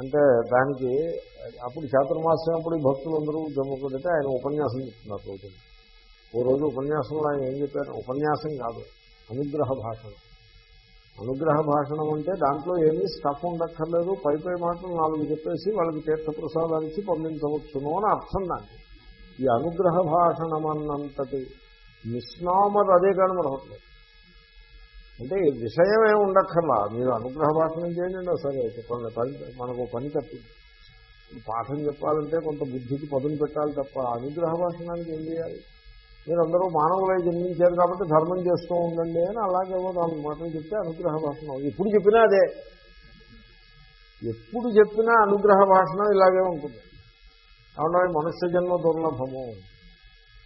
అంటే దానికి అప్పుడు చాతుర్మాసం అప్పుడు ఈ భక్తులందరూ జమ్ముకుంటే ఆయన ఉపన్యాసం చెప్తున్నారు రోజు. ఓ రోజు ఉపన్యాసంలో ఆయన ఏం చెప్పారు? ఉపన్యాసం కాదు అనుగ్రహ భాషణం. అనుగ్రహ భాషణం అంటే దాంట్లో ఏమీ స్టఫ్ ఉండక్కర్లేదు పై పై మాటలు నాలుగు చెప్పేసి వాళ్ళకి తీర్థప్రసాదాలు ఇచ్చి పంపించవచ్చును అని అర్థం దానికి. ఈ అనుగ్రహ భాషణం అన్నంతటి మిస్నామర్ అదే కానీ మరొకట్లేదు అంటే విషయం ఏమి ఉండక్కర్లా. మీరు అనుగ్రహ భాషణం చేయండి సరే. చెప్పండి పని మనకు పని తప్పింది పాఠం చెప్పాలంటే కొంత బుద్ధికి పదును పెట్టాలి తప్ప అనుగ్రహ భాషణానికి ఏం చేయాలి? మీరందరూ మానవులై జన్మించారు కాబట్టి ధర్మం చేస్తూ ఉండండి అని అలాగేమో నాలుగు మాటలు చెప్తే అనుగ్రహ భాషణం ఎప్పుడు చెప్పినా అదే. ఎప్పుడు చెప్పినా అనుగ్రహ భాషణం ఇలాగే ఉంటుంది. కాబట్టి మనుష్య జన్మ దుర్లభము.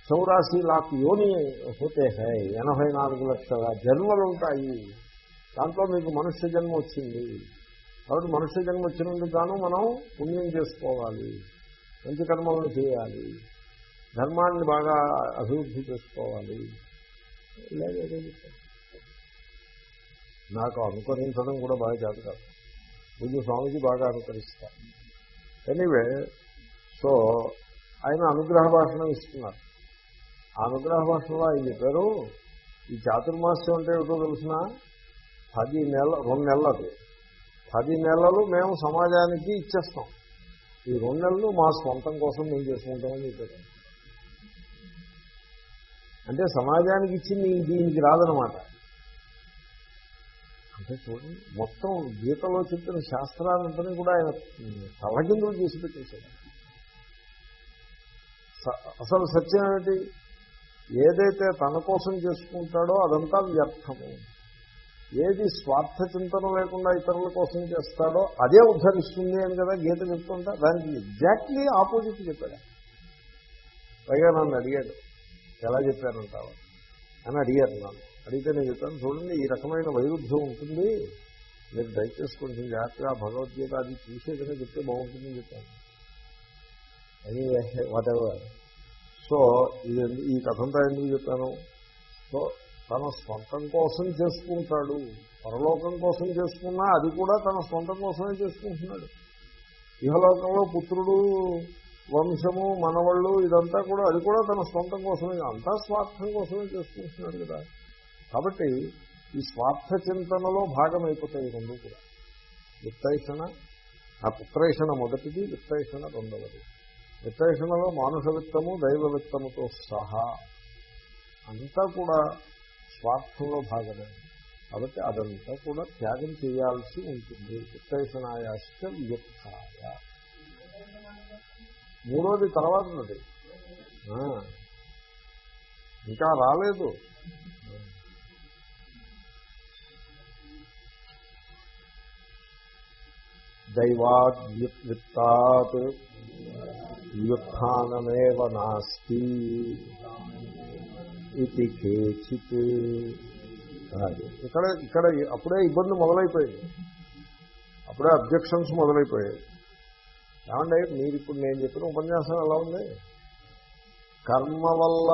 చౌరాసి లాక్ యోని హోతే హై ఎనభై నాలుగు లక్షల జన్మలు ఉంటాయి. దాంట్లో మీకు మనుష్య జన్మ వచ్చింది. కాబట్టి మనుష్య జన్మ వచ్చినందుకు గాను మనం పుణ్యం చేసుకోవాలి. మంచి కర్మలను చేయాలి. ధర్మాన్ని బాగా అభివృద్ధి చేసుకోవాలి. ఇలాగే నాకు అనుకరించడం కూడా బాగా చేత కాదు ముందు స్వామిజీ బాగా అనుకరిస్తారు. ఎనీవే సో ఆయన అనుగ్రహ భాషణం ఇస్తున్నారు. అనుగ్రహ భాషలో ఆయన చెప్పారు. ఈ చాతుర్మాస్యం అంటే ఏమిటో తెలిసిన? పది నెల రెండు నెలలు అది పది నెలలు మేము సమాజానికి ఇచ్చేస్తాం. ఈ రెండు నెలలు మా స్వంతం కోసం మేము చేసుకుంటామని చెప్పారు. అంటే సమాజానికి ఇచ్చింది దీనికి రాదనమాట అంటే చూడండి మొత్తం గీతలో చెప్పిన శాస్త్రాలంతని కూడా ఆయన తలగిందులు చేసి పెట్టేశాడు స- అసలు సత్యం ఏమిటి? ఏదైతే తన కోసం చేసుకుంటాడో అదంతా వ్యర్థము. ఏది స్వార్థ చింతన లేకుండా ఇతరుల కోసం చేస్తాడో అదే ఉద్ధరిస్తుంది అని కదా గీత చెప్తుంటే దానికి ఎగ్జాక్ట్లీ ఆపోజిట్ చెప్పాడు. పైగా నన్ను అడిగాడు ఎలా చెప్పారంటావా? అని అడిగారు నన్ను. అడిగితే నేను చెప్పాను చూడండి ఈ రకమైన వైరుధ్యం ఉంటుంది. మీరు దయచేసి కొంచెం జాగ్రత్తగా భగవద్గీత అది చూసేదనే చెప్తే బాగుంటుందని చెప్పాను. ఎనీవే వాట్ ఎవర్ సో ఇది ఈ కథంతా ఎందుకు చెప్పాను? సో తన స్వంతం కోసం చేసుకుంటాడు. పరలోకం కోసం చేసుకున్నా అది కూడా తన స్వంతం కోసమే చేసుకుంటున్నాడు. ఇహలోకంలో పుత్రుడు వంశము మనవళ్ళు ఇదంతా కూడా అది కూడా తన స్వంతం కోసమే అంతా స్వార్థం కోసమే చేసుకుంటున్నాడు కదా. కాబట్టి ఈ స్వార్థ చింతనలో భాగమైపోతాయి రెండు కూడా. విత్తైషణ ఆ పుత్రైషణ మొదటిది విత్తైషణ రెండవది. విత్తేషణలో మానుష విత్తము దైవ విత్తముతో సహా అంతా కూడా స్వార్థంలో భాగమే. కాబట్టి అదంతా కూడా త్యాగం చేయాల్సి ఉంటుంది. విత్తైషణాయాశ్చ వ్యక్తాయ. మూడోది తర్వాత ఉన్నది ఇంకా రాలేదు. దైవాద్యుత్తాత్ వ్యుత్నమేవ నాస్తి ఇది కేచిత్. అది. ఇక్కడ ఇక్కడ అప్పుడే ఇబ్బంది మొదలైపోయింది. అప్పుడే అబ్జెక్షన్స్ మొదలైపోయాయి. ఏమంటే మీరు ఇప్పుడు నేను చెప్పిన ఉపన్యాసం ఎలా ఉంది? కర్మ వల్ల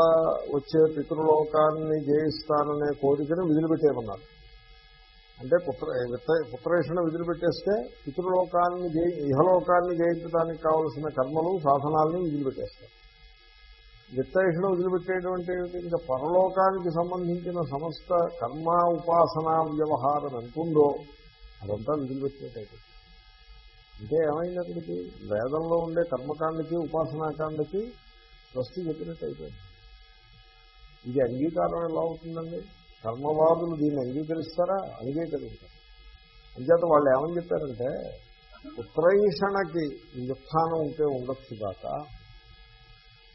వచ్చే పితృలోకాన్ని జయిస్తాననే కోరికను విదిలిపెట్టేయమన్నారు అంటే పుత్ర విత్త పుత్రేషణ విదిలిపెట్టేస్తే పితృలోకాన్ని ఇహలోకాన్ని జయించడానికి కావలసిన కర్మలు సాధనాలని విదిలిపెట్టేస్తారు విత్తేషణ వదిలిపెట్టేటువంటి ఇంకా పరలోకానికి సంబంధించిన సమస్త కర్మ ఉపాసనా వ్యవహారం ఎంతుందో అదంతా వదిలిపెట్టేటైతే అంటే ఏమైంది అక్కడికి? వేదంలో ఉండే కర్మకాండకి ఉపాసనాకాండకి స్వస్తి చెప్పినట్టు ఇది అంగీకారం ఎలా అవుతుందండి? కర్మవాదులు దీన్ని అంగీకరిస్తారా? అంగీకరిస్తారు అంచేత వాళ్ళు ఏమని చెప్పారంటే ఉత్తరైషణకి వ్యుత్థానం ఉంటే ఉండొచ్చు కాక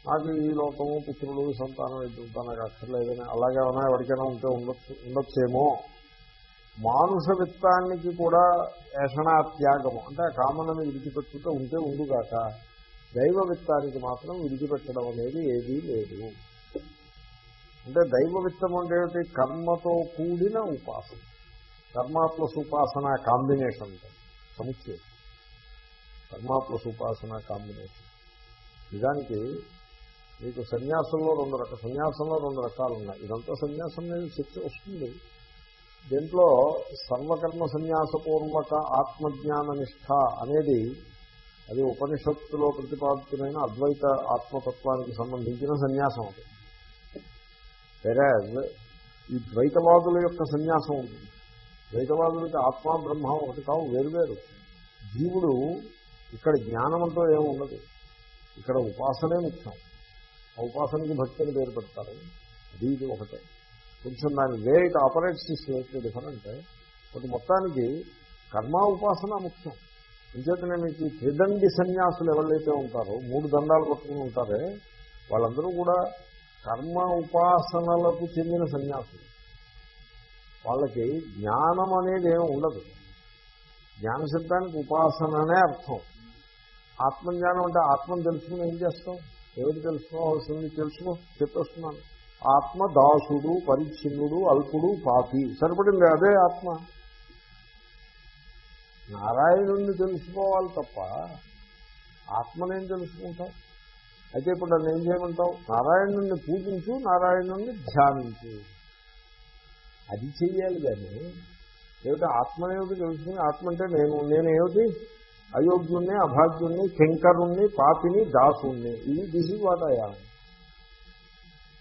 నాకు ఈ లోకము పుత్రులు సంతానం ఎదుగుతా నాకు అక్కర్లేదని అలాగే ఏమైనా ఎవరికైనా ఉంటే ఉండొచ్చు ఉండొచ్చేమో. మానుష విత్తానికి కూడా ఏషణాత్యాగము అంటే ఆ కామనని విడిచిపెట్టుకుంటే ఉంటే ఉండుగాక దైవ విత్తానికి మాత్రం విడిచిపెట్టడం అనేది ఏదీ లేదు. అంటే దైవ విత్తం అంటే ఏమిటి? కర్మతో కూడిన ఉపాసన. కర్మ ప్లస్ ఉపాసన కాంబినేషన్. సముచ్చయం. కర్మ ప్లస్ ఉపాసన కాంబినేషన్. నిజానికి మీకు సన్యాసంలో రెండు రకాల సన్యాసంలో రెండు రకాలు ఉన్నాయి. ఇదంతా సన్యాసం మీద చర్చ వస్తుంది. దీంట్లో సర్వకర్మ సన్యాసపూర్వక ఆత్మజ్ఞాన నిష్ఠ అనేది అది ఉపనిషత్తులో ప్రతిపాదితులైన అద్వైత ఆత్మతత్వానికి సంబంధించిన సన్యాసం అది. వెరాజ్ ఈ ద్వైతవాదుల యొక్క సన్యాసం ఉంటుంది ద్వైతవాదులకి ఆత్మ బ్రహ్మ ఒకటి కావు వేరువేరు జీవుడు ఇక్కడ జ్ఞానమంతో ఏముండదు ఉండదు. ఇక్కడ ఉపాసనే ముఖ్యం. ఆ ఉపాసనకి భక్తి అని పేరు పెడతారు. అది ఇది ఒకటే. కొంచెం దాని way it operates is different. But మొత్తానికి కర్మ ఉపాసన ముఖ్యం. అంచేతనే మీకు త్రిదండి సన్యాసులు ఎవరైతే ఉంటారో మూడు దండాలు పట్టుకుని ఉంటారే వాళ్ళందరూ కూడా కర్మ ఉపాసనలకు చెందిన సన్యాసులు. వాళ్ళకి జ్ఞానం అనేది ఏమి ఉండదు. జ్ఞాన ఉపాసననే ఉపాసన అనే అర్థం. ఆత్మజ్ఞానం అంటే ఆత్మను తెలుసుకుని ఏం చేస్తాం? ఏమిటి తెలుసుకోవాల్సింది? తెలుసుకో చెప్పేస్తున్నాను. ఆత్మ దాసుడు పరిచ్ఛిన్నుడు అల్పుడు పాపి. సరిపడింది అదే ఆత్మ. నారాయణుణ్ణి తెలుసుకోవాలి తప్ప ఆత్మనేం తెలుసుకుంటాం? అయితే ఇప్పుడు నన్ను ఏం చేయమంటావు? నారాయణుణ్ణి పూజించు నారాయణుణ్ణి ధ్యానించు. అది చెయ్యాలి కానీ ఏమిటి ఆత్మనేమిటి తెలుసుకుని ఆత్మ అంటే నేను నేనేమిటి అయోగ్యుణ్ణి అభాగ్యుణ్ణి శంకరుణ్ణి పాపిని దాసుణ్ణి. ఇది దిసి వాటాయా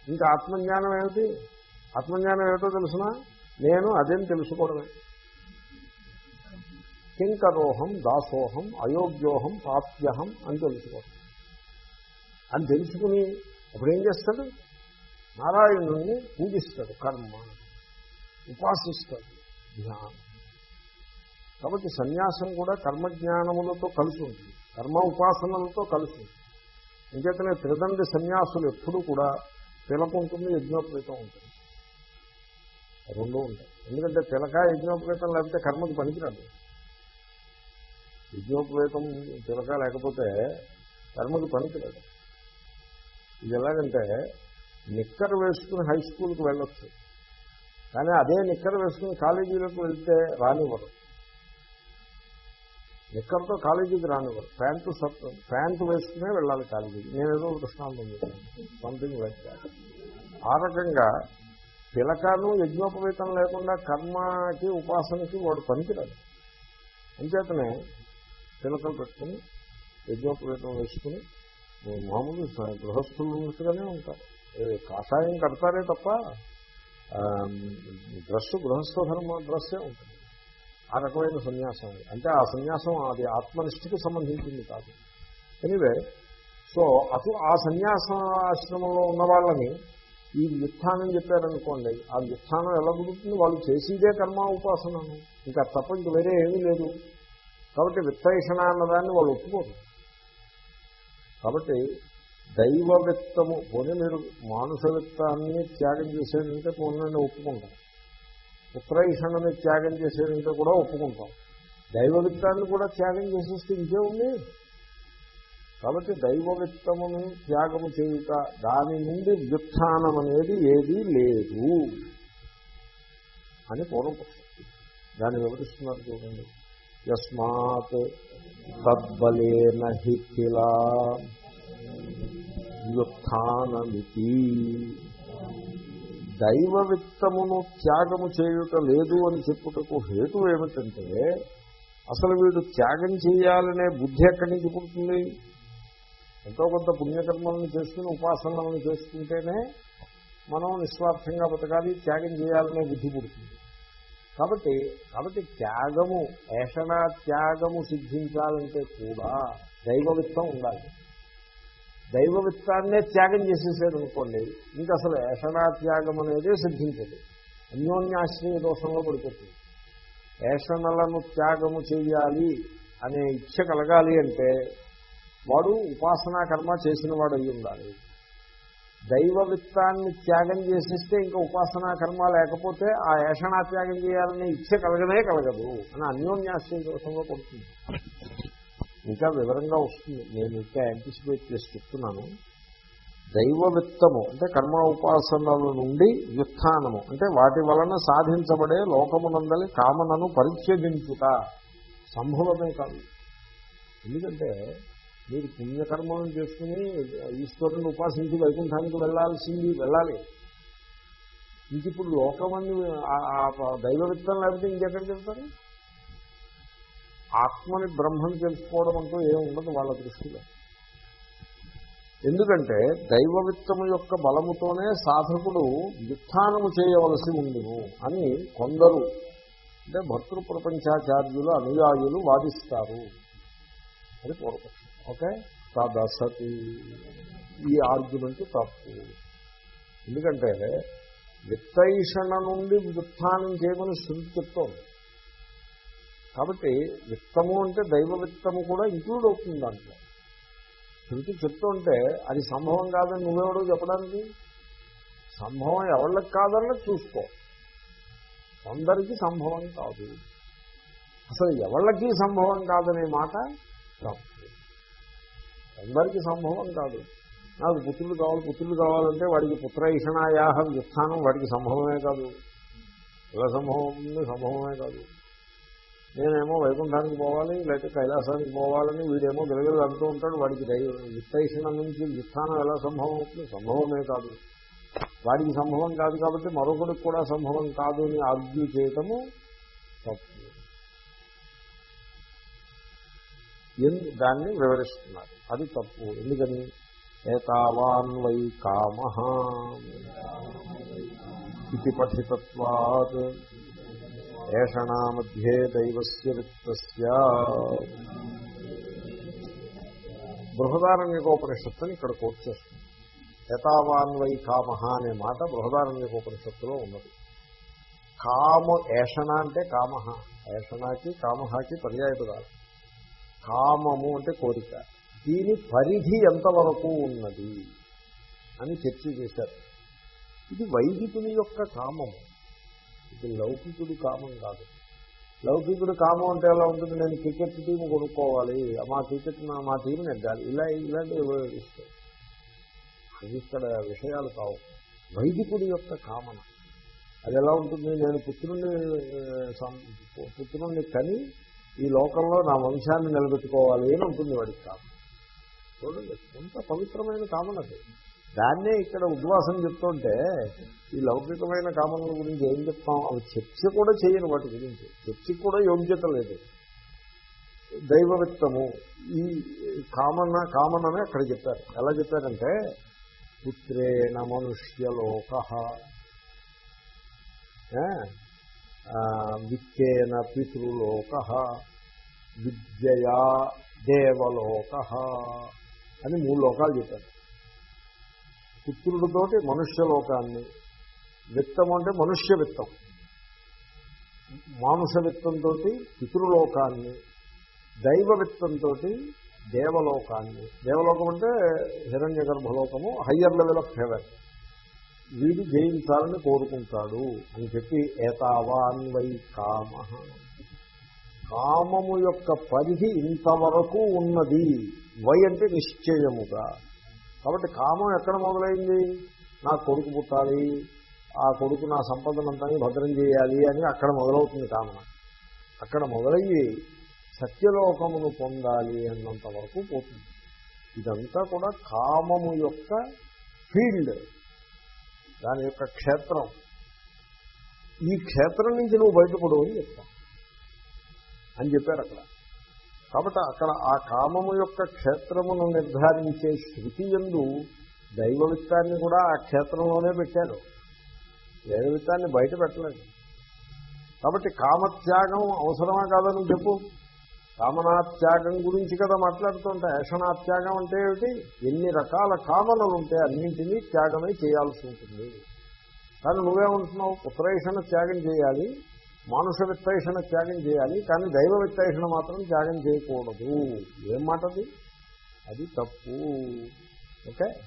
ఇంకా ఆత్మజ్ఞానం ఏమిటి? ఆత్మజ్ఞానం ఏమిటో తెలుసిన? నేను అదేం తెలుసుకోవడమే. కింకరోహం దాసోహం అయోగ్యోహం పాప్యహం అని తెలుసుకోవడం. అని తెలుసుకుని అప్పుడు ఏం చేస్తాడు? నారాయణుణ్ణి పూజిస్తాడు కర్మ ఉపాసిస్తాడు జ్ఞానం. కాబట్టి సన్యాసం కూడా కర్మజ్ఞానములతో కలిసి ఉంటుంది కర్మ ఉపాసనలతో కలిసి ఉంటుంది. ఇంకేతనే త్రిదండ్రి సన్యాసులు ఎప్పుడూ కూడా తిలక ఉంటుంది యజ్ఞోపేతం ఉంటుంది. రెండూ ఉంటాయి. ఎందుకంటే తిలక యజ్ఞోపేతం లేకపోతే కర్మకు పనికిరాదు. యజ్ఞోపేతం తిలక లేకపోతే కర్మకు పనికిరాదు. ఇది ఎలాగంటే నిక్కర్ వేసుకుని హై స్కూల్కి వెళ్ళొచ్చు. కానీ అదే నిక్కర్ వేసుకుని కాలేజీలకు వెళ్తే రానివ్వరు. నిక్కర్తో కాలేజీకి రానివ్వరు. ప్యాంటు సత్ ప్యాంటు వేసుకునే వెళ్ళాలి కాలేజీకి. నేను ఏదో దృష్టాంతం సంథింగ్ లైక్ ఆ రకంగా తిలకాను యజ్ఞోపవేతం లేకుండా కర్మకి ఉపాసనకి వాడు పనికిరాదు అంచేతనే తిలకలు పెట్టుకుని యజ్ఞోపవేతం వేసుకుని మామూలు గృహస్థులు ఉన్నట్టుగానే ఉంటారు. కాషాయం కడతారే తప్ప డ్రెస్ గృహస్థ ధర్మ డ్రస్సే ఉంటుంది. ఆ రకమైన సన్యాసం. అంటే ఆ సన్యాసం అది ఆత్మనిష్ఠకి సంబంధించింది కాదు. ఎనివే సో అటు ఆ సన్యాసాశ్రమంలో ఉన్న వాళ్ళని ఈ వ్యుత్థానం చెప్పారనుకోండి ఆ వ్యుత్థానం ఎలా కుదురుతుంది వాళ్ళు చేసేదే కర్మ ఉపాసనను. ఇంకా తప్ప ఇంక వేరే ఏమీ లేదు. కాబట్టి విత్తైషణ అన్నదాన్ని వాళ్ళు ఒప్పుకోరు. కాబట్టి దైవ విత్తము పోనీ మీరు మానుష విత్తాన్ని త్యాగం చేసేదంటే పోనీ ఒప్పుకుంటాం. పుత్రైషణని త్యాగం చేసేదంటే కూడా ఒప్పుకుంటాం. దైవ విత్తాన్ని కూడా త్యాగం చేసేస్తే ఇంకే ఉంది కాబట్టి దైవ విత్తమును త్యాగము చేయుట దాని నుండి వ్యుత్థానం అనేది ఏదీ లేదు అని పూర్వపక్షం. దాన్ని వివరిస్తున్నారు చూడండి. యస్మాత్ తద్బలేన హిలా వ్యుత్నమితి దైవ విత్తమును త్యాగము చేయుట లేదు అని చెప్పుటకు హేతు ఏమిటంటే అసలు వీడు త్యాగం చేయాలనే బుద్ధి ఎక్కడి నుంచి పుడుతుంది? ఎంతో కొంత పుణ్యకర్మలను చేసుకుని ఉపాసనలను చేసుకుంటేనే మనం నిస్వార్థంగా బతకాలి త్యాగం చేయాలనే బుద్ధి పుడుతుంది. కాబట్టి కాబట్టి త్యాగము ఏషణా త్యాగము సిద్ధించాలంటే కూడా దైవవిత్తం ఉండాలి. దైవవిత్తాన్నే త్యాగం చేసేసాడు అనుకోండి ఇంకా అసలు ఏషణా త్యాగం అనేది సిద్ధించదు. అన్యోన్యాశ్రయ దోషంలో పడిపోతుంది. ఏషణలను త్యాగము చేయాలి అనే ఇచ్చ కలగాలి అంటే వాడు ఉపాసనా కర్మ చేసిన వాడు అయి ఉండాలి దైవ విత్తాన్ని త్యాగం చేసేస్తే ఇంకా ఉపాసనా కర్మ లేకపోతే ఆ ఏషణా త్యాగం చేయాలనే ఇచ్చ కలగనే కలగదు అని అన్యోన్యాశ్రయ దోషంలో పడుతుంది ఇంకా వివరంగా వస్తుంది. నేను ఇంకా యాంటిసిపేట్ చేసి చెప్తున్నాను. దైవ విత్తము అంటే కర్మ ఉపాసనల నుండి వ్యుత్థానము అంటే వాటి వలన సాధించబడే లోకమునందలి కామనను పరిచ్ఛేదించుట సంభవమే కాదు. ఎందుకంటే మీరు పుణ్యకర్మలను చేసుకుని ఈశ్వరుని ఉపాసించి వైకుంఠానికి వెళ్ళాల్సింది వెళ్ళాలి. ఇంక ఇప్పుడు లోకమని ఆ- దైవ విత్తం లేకపోతే ఇంకెక్కడికి వెళ్తారు ఆత్మని బ్రహ్మని తెలుసుకోవడం అంటూ ఏమి ఉండదు వాళ్ళ దృష్టిలో. ఎందుకంటే దైవ విత్తము యొక్క బలముతోనే సాధకుడు వ్యుత్థానము చేయవలసి ఉండును అని కొందరు అంటే భర్తృ ప్రపంచాచార్యులు అనుయాయులు వాదిస్తారు. అది పూర్వపక్షం. ఓకే? తదసతి. ఈ ఆర్గ్యుమెంట్ తప్పు. ఎందుకంటే విత్తైషణ నుండి వ్యుత్థానం చేయమని శృతి చెప్తోంది. కాబట్టి విత్తము అంటే దైవ విత్తము కూడా ఇంక్లూడ్ అవుతుంది దాంట్లో. శృతి చెప్తుంటే అది సంభవం కాదని నువ్వెవడో చెప్పడానికి? సంభవం ఎవళ్ళకి కాదని చూసుకో. కొందరికి సంభవం కాదు. అసలు ఎవళ్ళకి సంభవం కాదనే మాట తప్పు. అందరికీ సంభవం కాదు. నాకు పుత్రులు కావాలి పుత్రులు కావాలంటే వాడికి పుత్రైషణాయాహ వ్యుత్థానం వాడికి సంభవమే కాదు. ఎలా సంభవం? సంభవమే కాదు. నేనేమో వైకుంఠానికి పోవాలి లేకపోతే కైలాసానికి పోవాలని వీడేమో గెలగలు అంటూ ఉంటాడు వాడికి దైవ విత్తైషణం నుంచి విత్తానం ఎలా సంభవం? అవుతుంది సంభవమే కాదు. వాడికి సంభవం కాదు కాబట్టి మరొకడికి కూడా సంభవం కాదు అని ఆర్గ్యూ చేయటము తప్పు ఎందు దాన్ని వివరిస్తున్నారు. అది తప్పు. ఎందుకని? ఏతావాన్ వై కామ. ఇది పఠితత్వాత్. ఏషణా మధ్యే దైవస్య విత్తస్య. బృహదారణ్యకోపనిషత్తుని ఇక్కడ కోట్ చేస్తుంది. ఏతావాన్ వై కామ అనే మాట బృహదారణ్యకోపనిషత్తులో ఉన్నది. కామ ఏషణ అంటే కామ. ఏషణకి కామహాకి పర్యాయపదాలు కామము అంటే కోరిక. దీని పరిధి ఎంతవరకు ఉన్నది అని చర్చ చేశారు. ఇది వైదికుని యొక్క కామము. ఇది లౌకికుడి కామం కాదు. లౌకికుడి కామం అంటే ఎలా ఉంటుంది? నేను క్రికెట్ టీం కొనుక్కోవాలి. మా క్రికెట్ మా టీం నెగ్గాలి ఇలా ఇలాంటివి ఉపయోగిస్తాయి అది ఇక్కడ విషయాలు కావు. వైదికుడి యొక్క కామన. అది ఎలా ఉంటుంది? నేను పుత్రుణ్ణి పుత్రుణ్ణి కని ఈ లోకంలో నా వంశాన్ని నిలబెట్టుకోవాలి అని ఉంటుంది వాడికి కామం. చూడండి ఎంత పవిత్రమైన కామన అది. దాన్నే ఇక్కడ ఉద్వాసం చెప్తుంటే ఈ లౌకికమైన కామనల గురించి ఏం చెప్తాం? అవి చర్చ కూడా చేయను వాటి గురించి. చర్చకి కూడా యోగ్యత లేదు. దైవవిత్తము ఈ కామన కామననే అక్కడ చెప్పారు. ఎలా చెప్పారంటే పుత్రేణ మనుష్యలోక విత్తేన పితృలోక విద్యయా దేవలోక అని మూడు లోకాలు చెప్పారు. పుత్రుడితోటి మనుష్య లోకాన్ని విత్తం అంటే మనుష్య విత్తం. మానుష విత్తంతో పితృలోకాన్ని దైవ విత్తంతో దేవలోకాన్ని. దేవలోకం అంటే హిరణ్య గర్భలోకము హయ్యర్ లెవెల్ ఆఫ్ హెవెన్. వీడు జయించాలని కోరుకుంటాడు అని చెప్పి ఏతావాన్వై కామ కామము యొక్క పరిధి ఇంతవరకు ఉన్నది. వై అంటే నిశ్చయముగా. కాబట్టి కామం ఎక్కడ మొదలైంది? నా కొడుకు పుట్టాలి. ఆ కొడుకు నా సంపదనంతా భద్రం చేయాలి అని అక్కడ మొదలవుతుంది కామన అక్కడ మొదలయ్యి సత్యలోకమును పొందాలి అన్నంత వరకు పోతుంది. ఇదంతా కూడా కామము యొక్క ఫీల్డ్. దాని యొక్క క్షేత్రం. ఈ క్షేత్రం నుంచి నువ్వు బయటపడు అని చెప్తాను అని చెప్పారు అక్కడ. కాబట్టి అక్కడ ఆ కామము యొక్క క్షేత్రమును నిర్ధారించే శృతి ఎందు దైవవిత్తాన్ని కూడా ఆ క్షేత్రంలోనే పెట్టారు. దైవవిత్తాన్ని బయట పెట్టలేదు. కాబట్టి కామత్యాగం అవసరమా కాదని చెప్పు. కామనాత్యాగం గురించి కదా మాట్లాడుతుంటే ఏషణాత్యాగం అంటే ఏమిటి? ఎన్ని రకాల కామనలు ఉంటే అన్నింటినీ త్యాగమే చేయాల్సి ఉంటుంది. కానీ నువ్వేమంటున్నావు? పుత్రేషణ త్యాగం చేయాలి. మానుష విత్తేషణ త్యాగం చేయాలి కానీ దైవ విత్తేషణ మాత్రం త్యాగం చేయకూడదు. ఏం మాటది అది? అది తప్పు. ఓకే?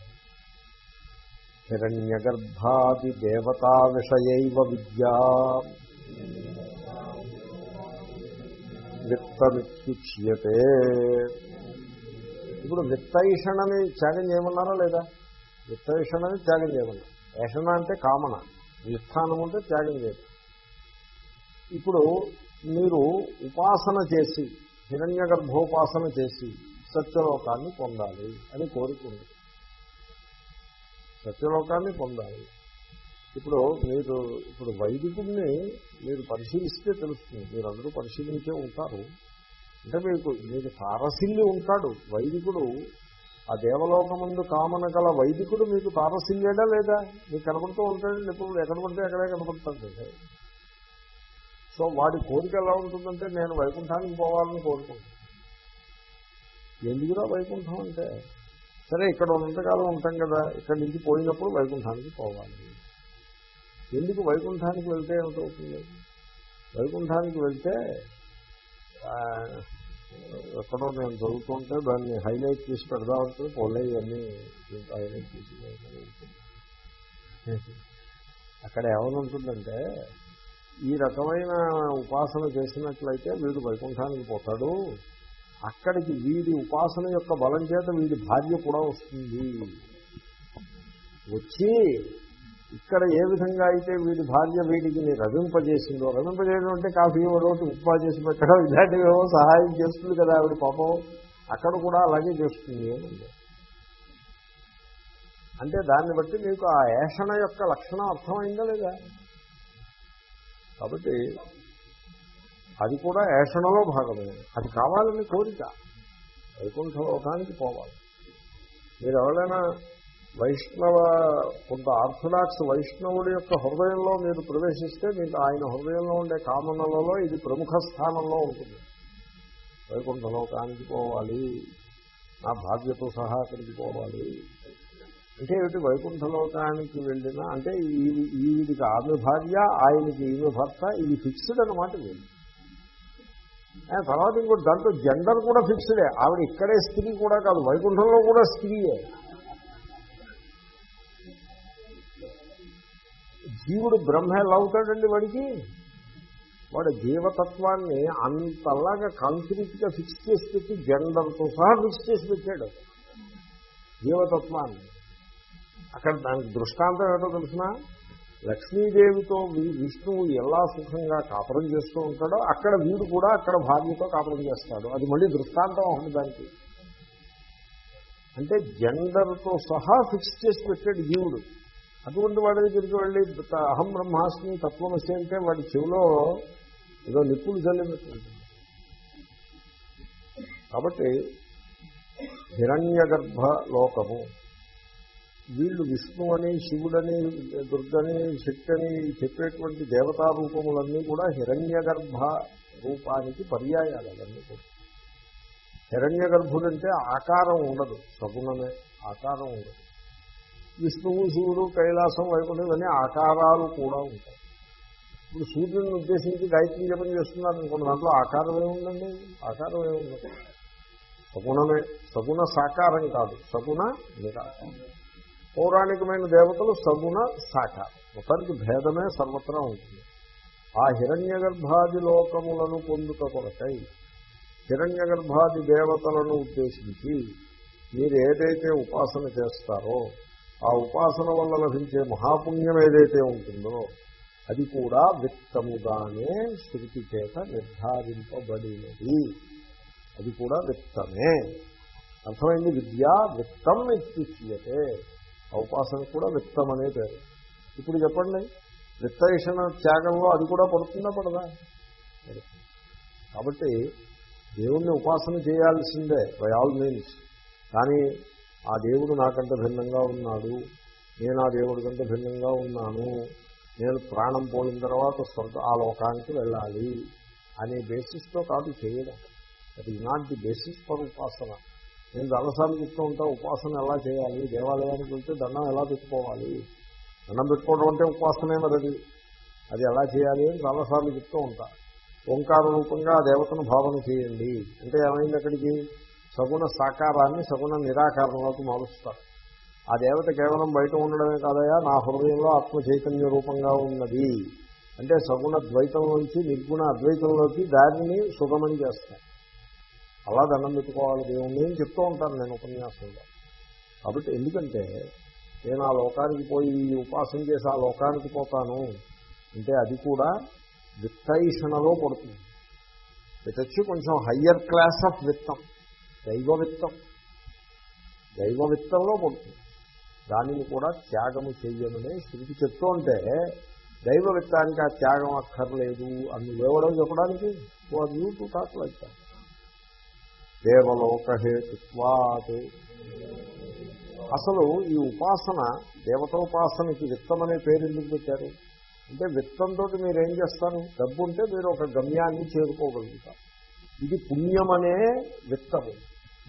హిరణ్యగర్భాది దేవతా విషయైవ విద్యా. విత్తమిత్యుచ్యతే. ఇప్పుడు విత్తైషణని త్యాగం చేయమన్నారా లేదా? విత్తైషణని త్యాగం చేయమన్నారు? ఏషణ అంటే కామన. విస్థానం అంటే త్యాగం చేయడం ఇప్పుడు మీరు ఉపాసన చేసి హిరణ్య గర్భోపాసన చేసి సత్యలోకాన్ని పొందాలి అని కోరుకుంది. సత్యలోకాన్ని పొందాలి. ఇప్పుడు మీరు ఇప్పుడు వైదికుడిని మీరు పరిశీలిస్తే తెలుస్తుంది. మీరు అందరూ పరిశీలించే ఉంటారు. అంటే మీకు మీకు తారసిల్లి ఉంటాడు. వైదికుడు ఆ దేవలోకముందు కామన గల వైదికుడు మీకు తారసిల్లేడా లేదా? మీకు కనపడుతూ ఉంటాడండి ఇప్పుడు ఎక్కడ పడితే అక్కడే కనపడుతుంది సో వాడి కోరిక ఎలా ఉంటుందంటే నేను వైకుంఠానికి పోవాలని కోరుకుంటాను ఎందుకురా వైకుంఠం అంటే? సరే ఇక్కడ ఉన్నంతకాలం ఉంటాం కదా ఇక్కడి నుంచి పోయినప్పుడు వైకుంఠానికి పోవాలి. ఎందుకు వైకుంఠానికి వెళ్తే ఏమిటవుతుంది? వైకుంఠానికి వెళ్తే ఎక్కడో నేను చదువుతుంటే దాన్ని హైలైట్ చేసి పెడదామంటే పోలే ఇవన్నీ హైలైట్ చేసి అక్కడ ఏమనుంటుందంటే ఈ రకమైన ఉపాసన చేసినట్లయితే వీడు వైకుంఠానికి పోతాడు. అక్కడికి వీడి ఉపాసన యొక్క బలం చేత వీడి భార్య కూడా వస్తుంది. వచ్చి ఇక్కడ ఏ విధంగా అయితే వీడి భార్య వీడికి రవింపజేసిందో రవింపజేయడం అంటే కాఫీ ఒకటి ఉప్మా చేసి పెట్టడం ఇలాంటివేమో సహాయం చేస్తుంది కదా ఆవిడ పాపం. అక్కడ కూడా అలాగే చేస్తుంది అంటే దాన్ని బట్టి మీకు ఆ ఏషణ యొక్క లక్షణం అర్థమైందా లేదా? కాబట్టి అది కూడా ఏషణలో భాగమే. అది కావాలని కోరిక. వైకుంఠ లోకానికి పోవాలి. మీరు ఎవరైనా వైష్ణవ కొంత ఆర్థడాక్స్ వైష్ణవుడి యొక్క హృదయంలో మీరు ప్రవేశిస్తే మీకు ఆయన హృదయంలో ఉండే కామనలలో ఇది ప్రముఖ స్థానంలో ఉంటుంది. వైకుంఠ లోకానికి పోవాలి. నా భార్యతో సహా అక్కడికి పోవాలి. అంటే ఏమిటి? వైకుంఠ లోకానికి వెళ్ళినా అంటే ఈవిడికి ఆమె భార్య ఆయనకి ఈమె భర్త ఇది ఫిక్స్డ్ అనమాట వీళ్ళు. ఆ తర్వాత ఇంకోటి దాంట్లో జెండర్ కూడా ఫిక్స్డే ఆవిడ ఇక్కడే స్త్రీ కూడా కాదు వైకుంఠంలో కూడా స్త్రీయే. జీవుడు బ్రహ్మ ఎలా అవుతాడండి వాడికి? వాడు జీవతత్వాన్ని అంతలాగా కాంక్రీట్గా ఫిక్స్ చేసి పెట్టి జెండర్తో సహా ఫిక్స్ చేసి పెట్టాడు. జీవతత్వాన్ని. అక్కడ దానికి దృష్టాంతం ఏంటో తెలిసిన? లక్ష్మీదేవితో విష్ణువు ఎలా సుఖంగా కాపురం చేస్తూ ఉంటాడో అక్కడ వీడు కూడా అక్కడ భార్యతో కాపురం చేస్తాడు. అది మళ్ళీ దృష్టాంతం ఒకటి దానికి. అంటే జెండర్తో సహా ఫిక్స్ చేసి పెట్టాడు జీవుడు. అటువంటి వాడి దగ్గరికి వెళ్ళి అహం బ్రహ్మాస్మి తత్వమసి అంటే వాడి చెవిలో ఏదో నిప్పులు చల్లినట్టు కాబట్టి హిరణ్య గర్భ లోకము వీళ్ళు విష్ణు అని శివుడని దుర్గని శక్తి అని చెప్పేటువంటి దేవతా రూపములన్నీ కూడా హిరణ్య గర్భ రూపానికి పర్యాయాలు అవన్నీ కూడా. హిరణ్య గర్భుడంటే ఆకారం ఉండదు సగుణమే ఆకారం ఉండదు. విష్ణువు శివుడు కైలాసం వైకుంఠం ఇవన్నీ ఆకారాలు కూడా ఉంటాయి. ఇప్పుడు సూర్యుడిని ఉద్దేశించి గాయత్రి జపం చేస్తున్నారు అనుకోండి దాంట్లో ఆకారం ఏముందండి ఆకారం ఏముండదు సగుణమే సగుణ సాకారం కాదు సగుణ నిరాకారం. పౌరాణికమైన దేవతలు సగుణ శాఖ. మొత్తానికి భేదమే సర్వత్రా ఉంటుంది. ఆ హిరణ్య గర్భాది లోకములను పొందుట కొరకై హిరణ్య గర్భాది దేవతలను ఉద్దేశించి మీరు ఏదైతే ఉపాసన చేస్తారో ఆ ఉపాసన వల్ల లభించే మహాపుణ్యం ఏదైతే ఉంటుందో అది కూడా విత్తముగానే శృతి చేత నిర్ధారింపబడినది. అది కూడా విత్తమే. అర్థమైంది విద్యా విత్తం ఇత్యుచ్యతే ఆ ఉపాసన కూడా విత్తం అనే పేరు. ఇప్పుడు చెప్పండి విత్తైషణ త్యాగంలో అది కూడా పడుతుందా పడదా? కాబట్టి దేవుణ్ణి ఉపాసన చేయాల్సిందే బై ఆల్ మీన్స్ కానీ ఆ దేవుడు నాకంటే భిన్నంగా ఉన్నాడు నేను ఆ దేవుడి కంటే భిన్నంగా ఉన్నాను నేను ప్రాణం పోయిన తర్వాత స్వర్గ ఆ లోకానికి వెళ్ళాలి అనే బేసిస్తో కాదు చేయడం. అది is not the basis for upasana. నేను చాలాసార్లు చెప్తూ ఉంటా ఉపాసన ఎలా చేయాలి? దేవాలయానికి వెళ్తే దండం ఎలా పెట్టుకోవాలి? దండం పెట్టుకోవడం అంటే ఉపాసనే మరి అది అది ఎలా చేయాలి? అని చాలాసార్లు చెప్తూ ఉంటా. ఓంకార రూపంగా ఆ దేవతను భావన చేయండి. అంటే ఏమైంది అక్కడికి? సగుణ సాకారాన్ని సగుణ నిరాకారంలోకి మారుస్తారు. ఆ దేవత కేవలం బయట ఉండడమే కాదయా నా హృదయంలో ఆత్మ చైతన్య రూపంగా ఉన్నది. అంటే సగుణ ద్వైతం నుంచి నిర్గుణ అద్వైతంలోకి దారిని సుగమం చేస్తాయి. అలా దండం పెట్టుకోవాలి దేవుణ్ణి అని చెప్తూ ఉంటాను నేను ఉపన్యాసంలో. కాబట్టి ఎందుకంటే నేను ఆ లోకానికి పోయి ఉపాసన చేసి ఆ లోకానికి పోతాను అంటే అది కూడా విత్తైషణలో పడుతుంది. ఇది కొంచెం హయ్యర్ క్లాస్ ఆఫ్ విత్తం దైవ విత్తం దైవ విత్తంలో పడుతుంది. దానిని కూడా త్యాగము చెయ్యమని శృతి చెప్తూ ఉంటే దైవ విత్తానికి ఆ త్యాగం అక్కర్లేదు అని లేవడం చెప్పడానికి you to talk like that దేవలోకహేతుత్వాత్. అసలు ఈ ఉపాసన దేవతోపాసనకి విత్తం అనే పేరు ఎందుకు పెట్టారు? అంటే విత్తంతో మీరేం చేస్తారు? డబ్బు ఉంటే మీరు ఒక గమ్యాన్ని చేరుకోగలుగుతారు. ఇది పుణ్యం అనే విత్తము.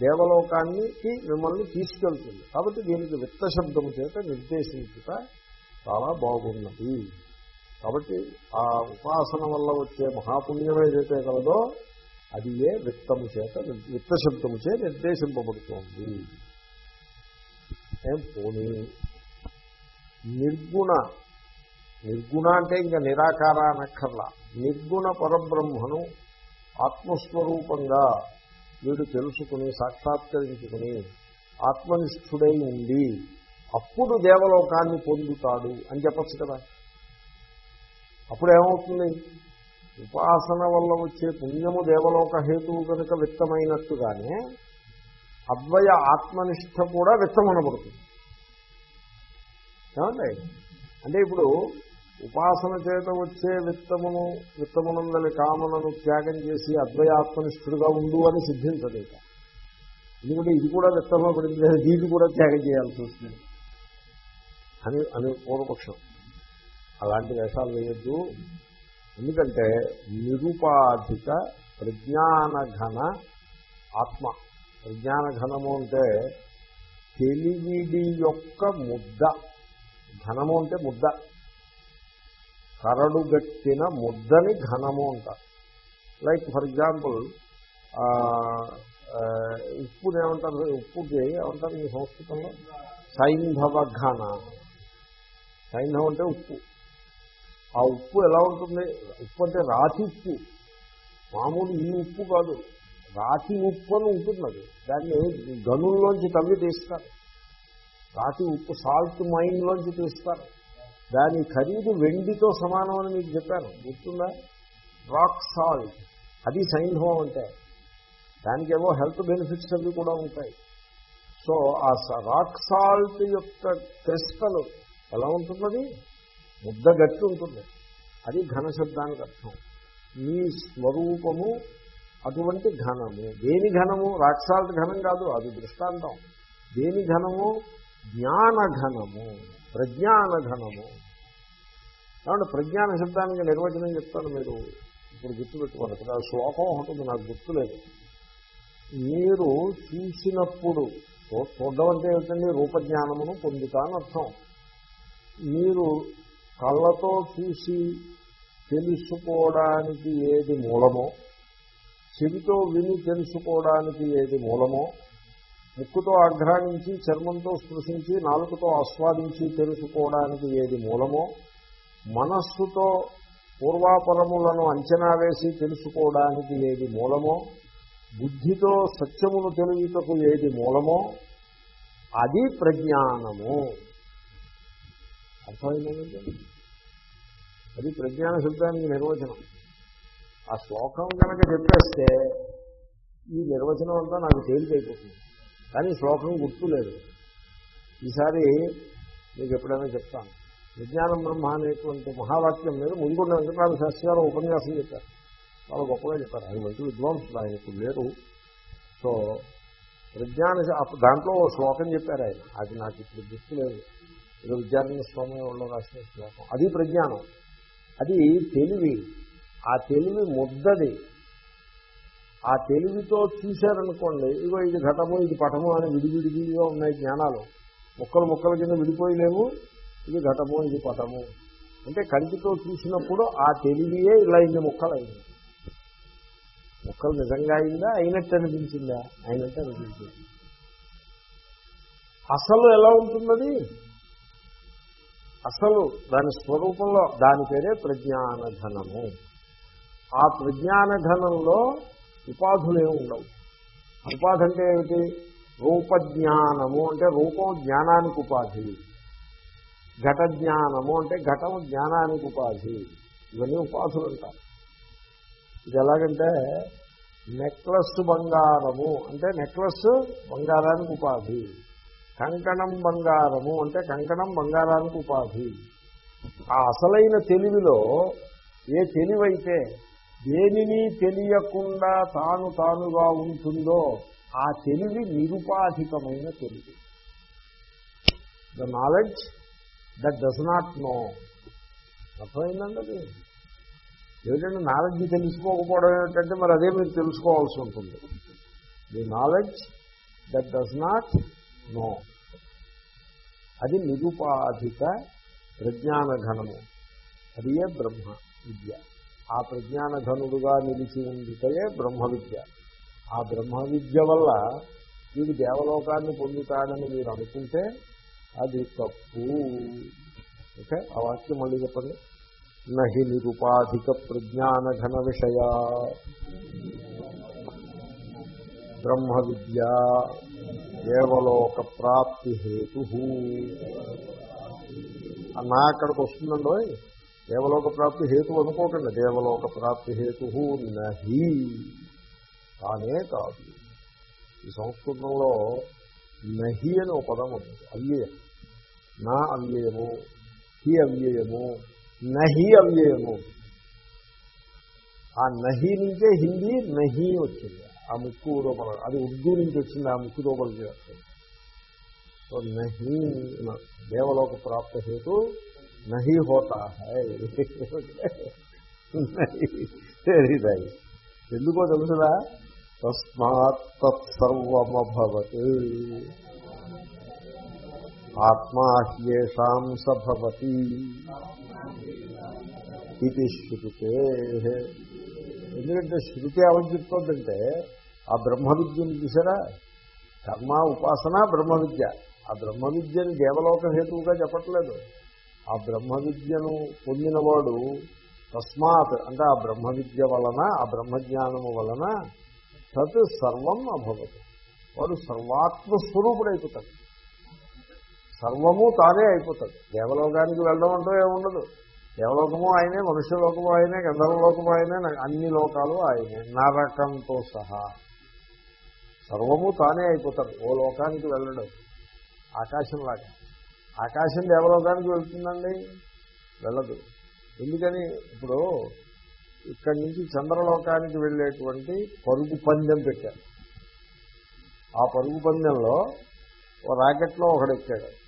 దేవలోకానికి మిమ్మల్ని తీసుకెళ్తుంది. కాబట్టి దీనికి విత్త శబ్దము చేత నిర్దేశించుట చాలా బాగున్నది. కాబట్టి ఆ ఉపాసన వల్ల వచ్చే మహాపుణ్యం ఏదైతే కలదో అది ఏ విత్తము చేత విత్త శబ్దము చే నిర్దేశింపబడుతోంది. ఏం పోనీ? నిర్గుణ. నిర్గుణ అంటే ఇంకా నిరాకార అనక్కర్లా. నిర్గుణ పరబ్రహ్మను ఆత్మస్వరూపంగా వీడు తెలుసుకుని సాక్షాత్కరించుకుని ఆత్మనిష్ఠుడై ఉండి అప్పుడు దేవలోకాన్ని పొందుతాడు అని చెప్పచ్చు కదా. అప్పుడు ఏమవుతుంది ఉపాసన వల్ల వచ్చే పుణ్యము దేవలోక హేతువు కనుక విత్తమైనట్టుగానే అద్వయ ఆత్మనిష్ట కూడా విత్తమనబడుతుంది ఏమండి? అంటే ఇప్పుడు ఉపాసన చేత వచ్చే విత్తమును విత్తమునందలి కామనను త్యాగం చేసి అద్వయాత్మనిష్ఠుడుగా ఉండు అని సిద్ధించదు ఇక ఎందుకంటే ఇది కూడా విత్తంలో పడింది దీన్ని కూడా త్యాగం చేయాల్సి వస్తుంది. అని అని పూర్వపక్షం. అలాంటి వేషాలు వేయద్దు. ఎందుకంటే నిరుపాధిక ప్రజ్ఞానఘన ఆత్మ. ప్రజ్ఞానఘనము అంటే తెలివిడి యొక్క ముద్ద. ఘనము అంటే ముద్ద. కరడుగట్టిన ముద్దని ఘనము అంటారు లైక్ ఫర్ ఎగ్జాంపుల్ ఉప్పుని ఏమంటారు? ఉప్పుకి ఏమంటారు ఈ సంస్కృతంలో? సైంధవ ఘన. సైంధవం అంటే ఉప్పు. ఆ ఉప్పు ఎలా ఉంటుంది? ఉప్పు అంటే రాతి ఉప్పు. మామూలు ఈ ఉప్పు కాదు. రాతి ఉప్పు అని ఉంటుంది అది దాన్ని గనుల్లోంచి తవ్వి తీస్తారు. రాతి ఉప్పు సాల్ట్ మైన్లోంచి తీస్తారు. దాని ఖరీదు వెండితో సమానం అని మీకు చెప్పాను. గుర్తుందా? Rock salt. అది సైంధవం అంటే. దానికేవో హెల్త్ బెనిఫిట్స్ అవి కూడా ఉంటాయి. సో ఆ రాక్ సాల్ట్ యొక్క క్రిస్టల్ ఎలా ఉంటున్నది? ముద్ద గట్టి ఉంటుంది. అది ఘన శబ్దానికి అర్థం. మీ స్వరూపము అటువంటి ఘనము. దేని ఘనము? రాక్షాల ఘనం కాదు అది దృష్టాంతం. దేని ఘనము? జ్ఞాన ఘనము ప్రజ్ఞాన ఘనము. కాబట్టి ప్రజ్ఞాన శబ్దానికి నిర్వచనం చెప్తాను మీరు. ఇప్పుడు గుర్తుపెట్టుకోండి ఇక్కడ శ్లోకం ఉంటుంది నాకు గుర్తులేదు మీరు చూసినప్పుడు చూడడం అంటే ఏమిటండి? రూపజ్ఞానమును పొందుతాను అర్థం. మీరు కళ్ళతో చూసి తెలుసుకోవడానికి ఏది మూలమో చెవితో విని తెలుసుకోవడానికి ఏది మూలమో ముక్కుతో ఆఘ్రానించి చర్మంతో స్పృశించి నాలుగుతో ఆస్వాదించి తెలుసుకోవడానికి ఏది మూలమో మనస్సుతో పూర్వాపరములను అంచనా వేసి తెలుసుకోవడానికి ఏది మూలమో బుద్ధితో సత్యమును తెలుగుటకు ఏది మూలమో అది ప్రజ్ఞానము. అర్థమైందండి అది ప్రజ్ఞాన శబ్దానికి నిర్వచనం. ఆ శ్లోకం కనుక చెప్పేస్తే ఈ నిర్వచనం అంతా నాకు తేలికైపోతుంది. కానీ శ్లోకం గుర్తులేదు ఈసారి మీకు ఎప్పుడైనా చెప్తాను. విజ్ఞానం బ్రహ్మ అనేటువంటి మహావాక్యం మీద ముందున్న వెంకటరామ శాస్త్రి గారు ఉపన్యాసం చెప్పారు. చాలా గొప్పగా చెప్పారు. ఆయన మంచి విద్వాంసులు ఆయన ఇప్పుడు లేరు సో ప్రజ్ఞాన దాంట్లో శ్లోకం చెప్పారు ఆయన. అది నాకు ఇప్పుడు గుర్తు లేదు. ఏదో విద్యార్థి స్వామి వాళ్ళు రాసిన శ్లోకం. అది ప్రజ్ఞానం. అది తెలివి. ఆ తెలివి ముద్దది. ఆ తెలివితో చూశారనుకోండి ఇగో ఇది ఘటము ఇది పటము అని విడివిడిగా ఉన్నాయి జ్ఞానాలు. ముక్కలు మొక్కల కింద విడిపోయలేము ఇది ఘటము ఇది పటము అంటే కంటితో చూసినప్పుడు ఆ తెలివియే ఇలా ఇన్ని ముక్కలు అయింది మొక్కలు నిజంగా అయిందా అయినట్టు అనిపించిందా? అయినట్టు అనిపించింది. అసలు ఎలా ఉంటున్నది అసలు దాని స్వరూపంలో దాని పేరే ప్రజ్ఞానఘనము ఆ ప్రజ్ఞానఘనంలో ఉపాధులే ఉండవు. ఉపాధి అంటే ఏమిటి? రూపజ్ఞానము అంటే రూపం జ్ఞానానికి ఉపాధి. ఘట జ్ఞానము అంటే ఘటము జ్ఞానానికి ఉపాధి. ఇవన్నీ ఉపాధులు అంటారు. ఇది ఎలాగంటే నెక్లెస్ బంగారము అంటే నెక్లెస్ బంగారానికి ఉపాధి. కంకణం బంగారము అంటే కంకణం బంగారానికి ఉపాధి. ఆ అసలైన తెలివిలో ఏ తెలివైతే దేనిని తెలియకుండా తాను తానుగా ఉంటుందో ఆ తెలివి నిరుపాధికమైన తెలివి. The knowledge that does not know అర్థమైందండి అది? ఏమిటంటే నాలెడ్జ్ తెలుసుకోకపోవడం ఏమిటంటే మరి అదే మీరు తెలుసుకోవాల్సి ఉంటుంది. The knowledge that does not know. అది నిరుపాధిక ప్రజ్ఞాన ఘనము అదియే బ్రహ్మ విద్య. ఆ ప్రజ్ఞాన ఘనుడుగా నిలిచి ఉండితయే బ్రహ్మ విద్య ఆ బ్రహ్మ విద్య వల్ల వీడు దేవలోకాన్ని పొందుతాడని మీరు అనుకుంటే అది తప్పు. ఓకే? ఆ వాక్యం మళ్ళీ చెప్పండి. నహి నిరుపాధిక ప్రజ్ఞాన ఘన విషయ. బ్రహ్మ విద్య దేవలోక ప్రాప్తి హేతు నా అక్కడికి వస్తుందండో దేవలోక ప్రాప్తి హేతు అనుకోకండి. దేవలోక ప్రాప్తి హేతు నహి. కానే కాదు. ఈ సంస్కృతంలో నహి అని ఒక పదం ఉంది. అవ్యయం. నా అవ్యయము హి అవ్యయము నహి అవ్యయము. ఆ నహి నుంచే హిందీ నహి వచ్చింది. ఆ ముక్కు రూపం అది ఉర్దూ నుంచి వచ్చింది ఆ ముక్కు రూపం చేస్తుంది. సో నహి దేవలోక ప్రాప్త హేతు నహి హోతా తెలియదాయి ఎందుకో తెలుసుదా తస్మాత్ తత్సర్వమభవత్. ఆత్మా హ్యేషాం సభవతి ఇది శృతే. ఎందుకంటే శృతి ఏమని చెప్తుందంటే ఆ బ్రహ్మ విద్యను చూసారా కర్మ ఉపాసన బ్రహ్మ విద్య ఆ బ్రహ్మ విద్యను దేవలోక హేతువుగా చెప్పట్లేదు. ఆ బ్రహ్మ విద్యను పొందినవాడు తస్మాత్ అంటే ఆ బ్రహ్మ విద్య వలన ఆ బ్రహ్మజ్ఞానము వలన తత్ సర్వం అభవత్. వాడు సర్వాత్మస్వరూపుడైపోతాడు. సర్వము తానే అయిపోతాడు. దేవలోకానికి వెళ్ళడం అంటూ ఏముండదు. దేవలోకము ఆయనే మనుష్యలోకము ఆయనే గంధర్వలోకము ఆయనే అన్ని లోకాలు ఆయనే నరకంతో సహా. సర్వము తానే అయిపోతాడు. ఓ లోకానికి వెళ్ళడం. ఆకాశంలాగా. ఆకాశం దేవలోకానికి వెళ్తుందండి? వెళ్ళదు. ఎందుకని? ఇప్పుడు ఇక్కడి నుంచి చంద్రలోకానికి వెళ్ళేటువంటి పరుగు పందెం పెట్టారు. ఆ పరుగు పందెంలో ఓ రాకెట్లో ఒకడు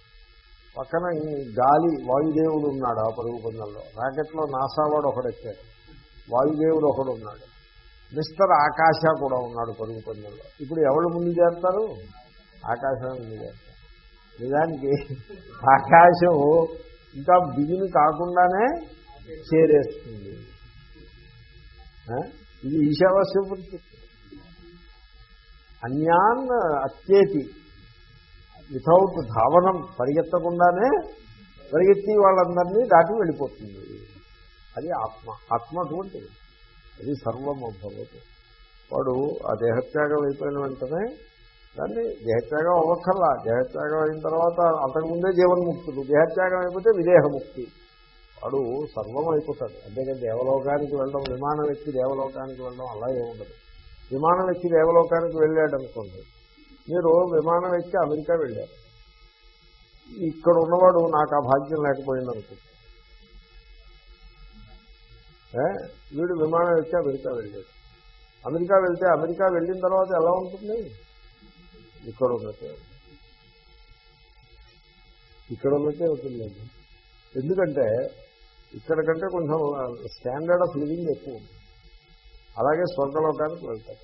పక్కన పక్కన గాలి వాయుదేవుడు ఉన్నాడు ఆ పరుగు పందంలో. రాకెట్లో నాసావాడు ఒకడు ఎక్కాడు వాయుదేవుడు ఒకడు ఉన్నాడు మిస్టర్ ఆకాశ కూడా ఉన్నాడు పరుగు పందెంలో. ఇప్పుడు ఎవరు ముందు చేస్తారు? ఆకాశం ముందు చేస్తారు. నిజానికి ఆకాశం ఇంకా బిగిని కాకుండానే చేరేస్తుంది. ఇది ఈశావాస్య అన్యాన్ అత్యేతి. వితౌట్ ధావనం పరిగెత్తకుండానే పరిగెత్తి వాళ్ళందరినీ దాటి వెళ్ళిపోతుంది. అది ఆత్మ. ఆత్మ అటువంటిది. అది సర్వం భవతి వాడు ఆ దేహత్యాగం అయిపోయిన వెంటనే దాన్ని దేహత్యాగం అవ్వక్కర్లా. దేహత్యాగం అయిన తర్వాత అంతకుముందే జీవన్ముక్తుడు. దేహత్యాగం అయిపోతే విదేహముక్తి. వాడు సర్వం అయిపోతాడు. అంతేకాదు దేవలోకానికి వెళ్ళడం విమానం ఎక్కి దేవలోకానికి వెళ్ళడం అలా ఏముండదు. విమానం ఎక్కి దేవలోకానికి వెళ్ళాడు అనుకోండి మీరు విమానం ఎక్కి అమెరికా వెళ్ళారు. ఇక్కడ ఉన్నవాడు నాకు ఆ భాగ్యం లేకపోయింది అనుకుంటా వీడు విమానం ఎక్కి అమెరికా వెళ్ళాడు. అమెరికా వెళ్తే అమెరికా వెళ్ళిన తర్వాత ఎలా ఉంటుంది? ఇక్కడ ఉన్నట్టే ఇక్కడ ఉన్నట్టే ఉంటుందండి ఎందుకంటే ఇక్కడ కంటే కొంచెం స్టాండర్డ్ ఆఫ్ లివింగ్ ఎక్కువ ఉంది అలాగే స్వర్గలోకానికి వెళ్తారు.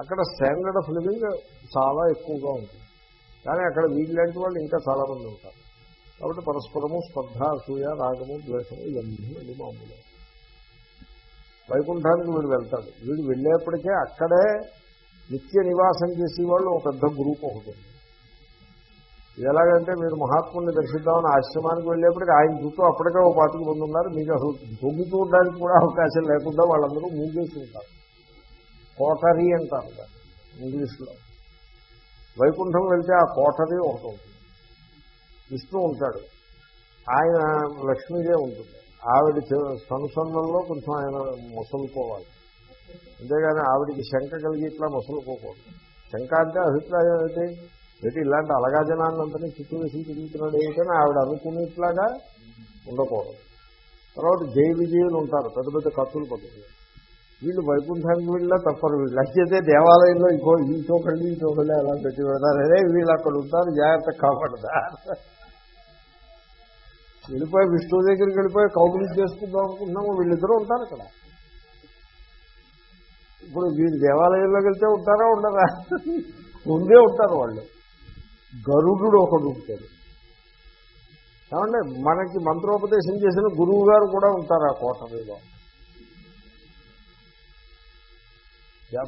అక్కడ స్టాండర్డ్ ఆఫ్ లివింగ్ చాలా ఎక్కువగా ఉంటుంది. కానీ అక్కడ వీళ్ళంటి వాళ్ళు ఇంకా చాలామంది ఉంటారు. కాబట్టి పరస్పరము స్పర్ధ అసూయ రాగము ద్వేషము ఇవన్నీ వెళ్ళి మామూలు వైకుంఠానికి వీడు వెళ్తాడు. వీడు వెళ్ళేప్పటికే అక్కడే నిత్య నివాసం చేసేవాళ్ళు ఒక పెద్ద గ్రూప్ ఒకటి ఇది ఎలాగంటే మీరు మహాత్ముని దర్శిద్దామని ఆశ్రమానికి వెళ్ళేప్పటికీ ఆయన చుట్టూ అప్పటికే ఒక పాతికి పొందున్నారు మీకు అసలు దొంగి చూడడానికి కూడా అవకాశం లేకుండా వాళ్ళందరూ మూగేసి ఉంటారు. కోటరీ అంటారు ఇంగ్లీష్లో. వైకుంఠం వెళ్తే ఆ కోటరీ ఒకటి ఉంటుంది. విష్ణు ఉంటాడు. ఆయన లక్ష్మీదే ఉంటుంది. ఆవిడ సంసందంలో కొంచెం ఆయన మొసలుకోవాలి. అంతేగాని ఆవిడికి శంక కలిగి ఇట్లా మొసలుకోకూడదు. శంక అంటే అభిప్రాయం ఏంటి పెట్టి ఇలాంటి అలగా జనాన్నంతని చుట్టూ వేసి తిరుగుతున్నాడు ఏమిటని ఆవిడ అనుకునేట్లాగా ఉండకూడదు. తర్వాత జై విజయులు ఉంటారు. పెద్ద పెద్ద కత్తులు పడుతుంది వీళ్ళు వైకుంఠానికి వెళ్ళా తప్పరు. వీళ్ళు అయితే దేవాలయంలో ఇంకో ఈ చోకండి ఈ చోకండి అలా పెట్టి పెడతారు అదే వీళ్ళు అక్కడ ఉంటారు జాగ్రత్త కాపాడతారు వెళ్ళిపోయి విష్ణువు దగ్గరికి వెళ్ళిపోయి కౌగులు చేసుకుందాం అనుకుంటున్నాము. వీళ్ళిద్దరూ ఉంటారు అక్కడ. ఇప్పుడు వీళ్ళు దేవాలయంలోకి వెళ్తే ఉంటారా ఉండరా? ముందే ఉంటారు వాళ్ళు. గరుడు ఒకడు ఉంటాడు. ఏమంటే మనకి మంత్రోపదేశం చేసిన గురువు గారు కూడా ఉంటారు ఆ కోట మీద. యా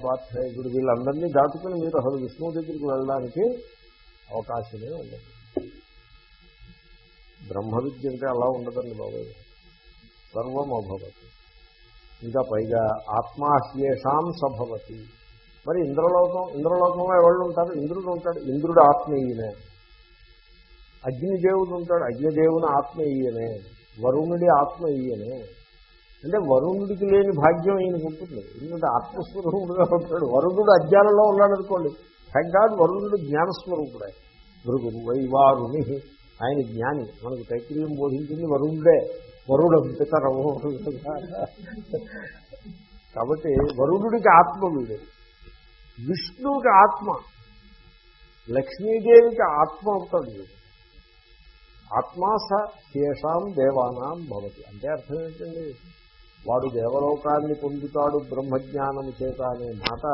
ఇప్పుడు వీళ్ళందరినీ దాటుకుని మీరు అసలు విష్ణువు దగ్గరికి వెళ్ళడానికి అవకాశమే ఉండదు. బ్రహ్మ విద్య అంటే అలా ఉండదండి బాబాయ్. సర్వం అభవతి. ఇంకా పైగా ఆత్మాశ్లేషాం సభవతి. మరి ఇంద్రలోకం ఇంద్రలోకంలో ఎవరు ఉంటారు? ఇంద్రుడు ఉంటాడు. ఇంద్రుడు ఆత్మీయనే. అగ్నిదేవుడు ఉంటాడు. అగ్నిదేవుని ఆత్మీయనే. వరుణుడి ఆత్మీయనే. అంటే వరుణుడికి లేని భాగ్యం ఈయనకు ఉంటుంది. ఎందుకంటే ఆత్మస్వరూపుడుగా ఉంటాడు. వరుణుడు అజ్ఞానంలో ఉన్నాడు అనుకోండి కాదు వరుణుడు జ్ఞానస్వరూపుడే. భృగు వైవారుని ఆయన జ్ఞాని. మనకు తైత్రీయం బోధించింది వరుణుడే. వరుడు పితరము కాబట్టి వరుణుడికి ఆత్మ వీడు విష్ణువుకి ఆత్మ. లక్ష్మీదేవికి ఆత్మ అవుతాడు వీడు ఆత్మాస శేషాం దేవానాం భవతి. అంటే అర్థం ఏంటండి? వాడు దేవలోకాన్ని పొందుతాడు బ్రహ్మజ్ఞానం చేత అనే మాట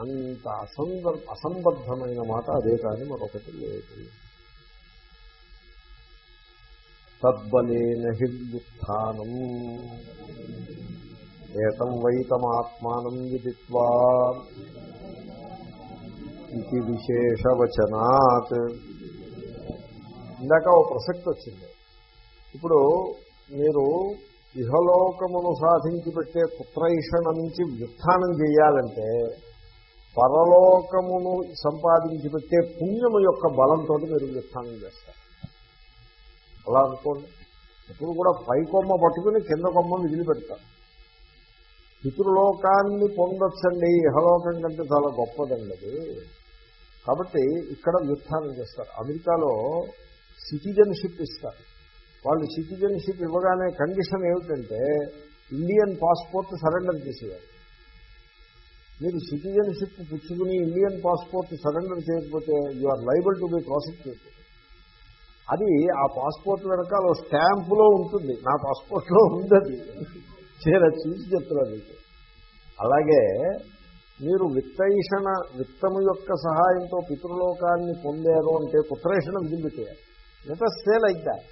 అంత అసంబ అసంబద్ధమైన మాట అదే కానీ మరొకటి లేదు. తద్బలేన హివ్యుత్నం ఏతం వైతమాత్మానం విదిత్వా ఇది విశేషవచనాత్. ఇందాక ఓ ప్రసక్తి వచ్చింది. ఇప్పుడు మీరు ఇహలోకమును సాధించి పెట్టే పుత్రైషణ నుంచి వ్యుత్థానం చేయాలంటే పరలోకమును సంపాదించి పెట్టే పుణ్యము యొక్క బలంతో మీరు వ్యుత్థానం చేస్తారు. అలా అనుకోండి. ఎప్పుడు కూడా పై కొమ్మ పట్టుకుని కింద కొమ్మను విదిలిపెడతారు. పితృలోకాన్ని పొందొచ్చండి. ఇహలోకం కంటే చాలా గొప్పదండి అది. కాబట్టి ఇక్కడ వ్యుత్థానం చేస్తారు. అమెరికాలో సిటిజన్షిప్ ఇస్తారు. వాళ్ళు సిటిజన్షిప్ ఇవ్వగానే కండిషన్ ఏమిటంటే ఇండియన్ పాస్పోర్ట్ సరెండర్ చేసేయాలి. మీరు సిటిజన్షిప్ పుచ్చుకుని ఇండియన్ పాస్పోర్ట్ సరెండర్ చేయకపోతే you are liable to be prosecute అది ఆ పాస్పోర్ట్ వెనకాల స్టాంపులో ఉంటుంది. నా పాస్పోర్ట్లో ఉంది అది చేర చూసి చెప్తున్నారు మీకు. అలాగే మీరు విత్తైషణ విత్తము యొక్క సహాయంతో పితృలోకాన్ని పొందారు అంటే పుత్రేషణ విధింపు చేయాలి as say like that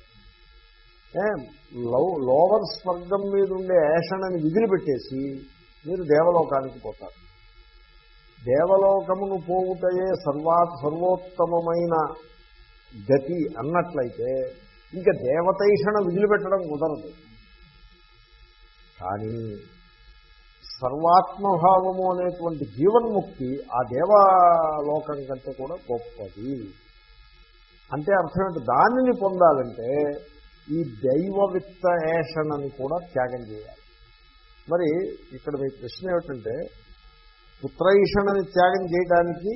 lower స్వర్గం మీద ఉండే ఏషణని విదిలిపెట్టేసి మీరు దేవలోకానికి పోతారు. దేవలోకమును పోవుటయే సర్వా సర్వోత్తమమైన గతి అన్నట్లయితే ఇంకా దేవతైషణ విదిలిపెట్టడం కుదరదు. కానీ సర్వాత్మభావము అనేటువంటి జీవన్ముక్తి ఆ దేవలోకం కంటే కూడా గొప్పది. అంటే అర్థం ఏంటి? దానిని పొందాలంటే ఈ దైవ విత్త ఏషణని కూడా త్యాగం చేయాలి. మరి ఇక్కడ మీ ప్రశ్న ఏమిటంటే పుత్రైషణని త్యాగం చేయడానికి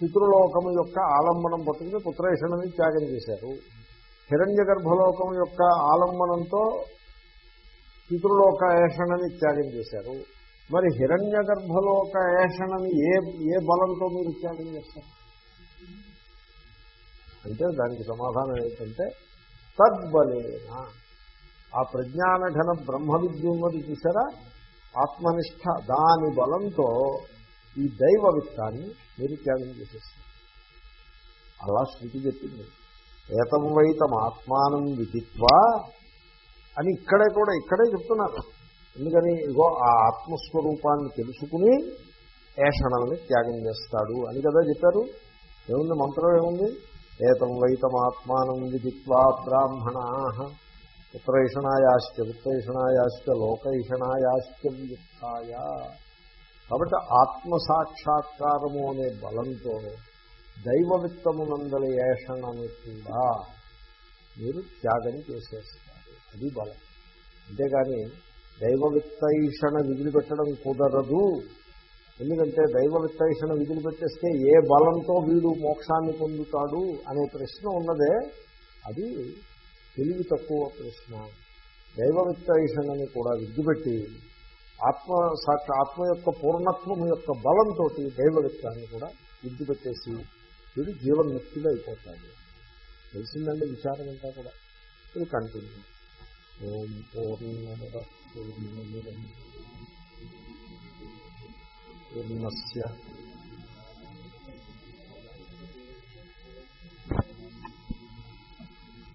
పితృలోకము యొక్క ఆలంబనం పట్టుకుని పుత్రైషణని త్యాగం చేశారు. హిరణ్య గర్భలోకం యొక్క ఆలంబనంతో పితృలోక ఏషణని త్యాగం చేశారు. మరి హిరణ్య గర్భలోక ఏషణని ఏ ఏ బలంతో మీరు త్యాగం చేస్తారు? అంటే దానికి సమాధానం ఏంటంటే తద్బలేన. ఆ ప్రజ్ఞానఘన బ్రహ్మ విద్య ఉన్నది చూసారా ఆత్మనిష్ట దాని బలంతో ఈ దైవ విత్తాన్ని మీరు త్యాగం చేసేస్తారు అలా శృతి చెప్పింది. ఏతం తమ ఆత్మానం విదిత్వా అని ఇక్కడే కూడా ఇక్కడే చెప్తున్నారు. ఎందుకని? ఇగో ఆ ఆత్మస్వరూపాన్ని తెలుసుకుని ఏషణల్ని త్యాగం చేస్తాడు అని కదా చెప్పారు. ఏముంది? మంత్రం ఏముంది? ఏతం వైతమాత్మానం విదిత్వా బ్రాహ్మణా ఉత్తరైషణాయాశ్చ ఉత్తరైషణాయాశ్చ లోకైషణాయాశ్చ వ్యుత్థాయ కాబట్టి ఆత్మసాక్షాత్కారము అనే బలంతో దైవ విత్తమునందలి ఏషణను కూడా మీరు త్యాగం చేసేస్తారు. అది బలం. అంతేగాని దైవ విత్తైషణ విదిలిపెట్టడం కుదరదు. ఎందుకంటే దైవ విత్తైషణ విధులు పెట్టేస్తే ఏ బలంతో వీడు మోక్షాన్ని పొందుతాడు అనే ప్రశ్న ఉన్నదే అది తెలివి తక్కువ ప్రశ్న. దైవ విత్తైషణని కూడా విద్యుపెట్టి ఆత్మ సాక్ష ఆత్మ యొక్క పూర్ణత్వం యొక్క బలంతో దైవవిత్తాన్ని కూడా విద్యుపెట్టేసి వీడు జీవన్ముక్తిగా అయిపోతాడు. తెలిసిందండి విచారం అంతా కూడా. ఇది కంటిన్యూ. ఓం పూర్ణమద. Ele nascia